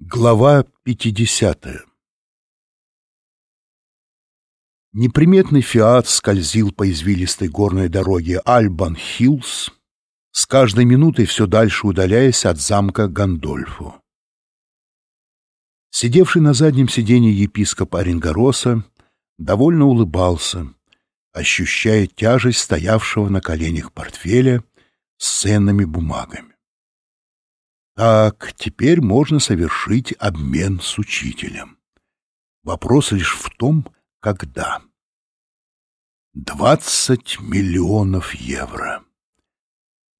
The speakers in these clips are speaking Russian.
Глава 50 Неприметный «Фиат» скользил по извилистой горной дороге Альбан-Хиллз, с каждой минутой все дальше удаляясь от замка Гандольфу. Сидевший на заднем сиденье епископ Оренгороса довольно улыбался, ощущая тяжесть стоявшего на коленях портфеля с ценными бумагами. Так, теперь можно совершить обмен с учителем. Вопрос лишь в том, когда. Двадцать миллионов евро.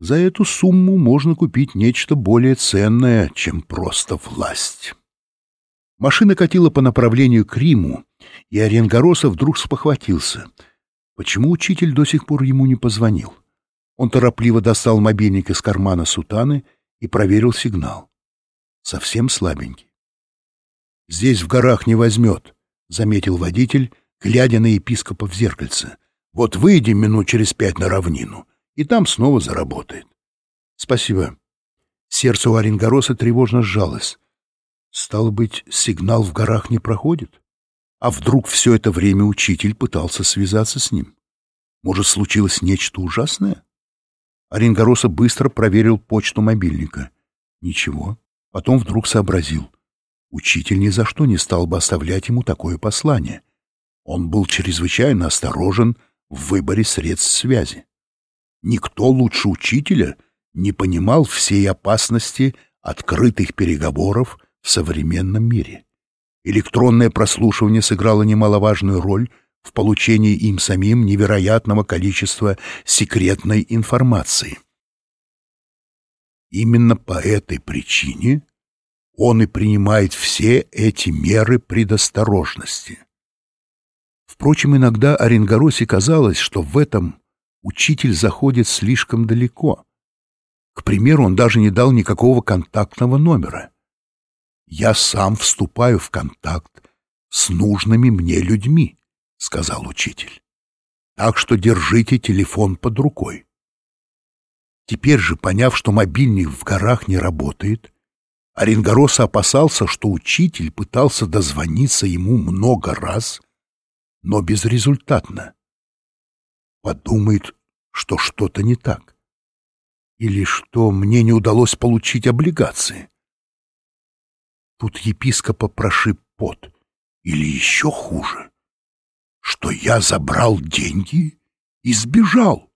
За эту сумму можно купить нечто более ценное, чем просто власть. Машина катила по направлению к Риму, и Оренгороса вдруг спохватился. Почему учитель до сих пор ему не позвонил? Он торопливо достал мобильник из кармана сутаны — и проверил сигнал. Совсем слабенький. «Здесь в горах не возьмет», — заметил водитель, глядя на епископа в зеркальце. «Вот выйдем минут через пять на равнину, и там снова заработает». «Спасибо». Сердце у Оренгороса тревожно сжалось. Стало быть, сигнал в горах не проходит? А вдруг все это время учитель пытался связаться с ним? Может, случилось нечто ужасное? Оренгороса быстро проверил почту мобильника. Ничего. Потом вдруг сообразил. Учитель ни за что не стал бы оставлять ему такое послание. Он был чрезвычайно осторожен в выборе средств связи. Никто лучше учителя не понимал всей опасности открытых переговоров в современном мире. Электронное прослушивание сыграло немаловажную роль в получении им самим невероятного количества секретной информации. Именно по этой причине он и принимает все эти меры предосторожности. Впрочем, иногда Оренгоросе казалось, что в этом учитель заходит слишком далеко. К примеру, он даже не дал никакого контактного номера. «Я сам вступаю в контакт с нужными мне людьми», — сказал учитель. «Так что держите телефон под рукой». Теперь же, поняв, что мобильник в горах не работает, Оренгороса опасался, что учитель пытался дозвониться ему много раз, но безрезультатно. Подумает, что что-то не так. Или что мне не удалось получить облигации. Тут епископа прошиб пот. Или еще хуже что я забрал деньги и сбежал.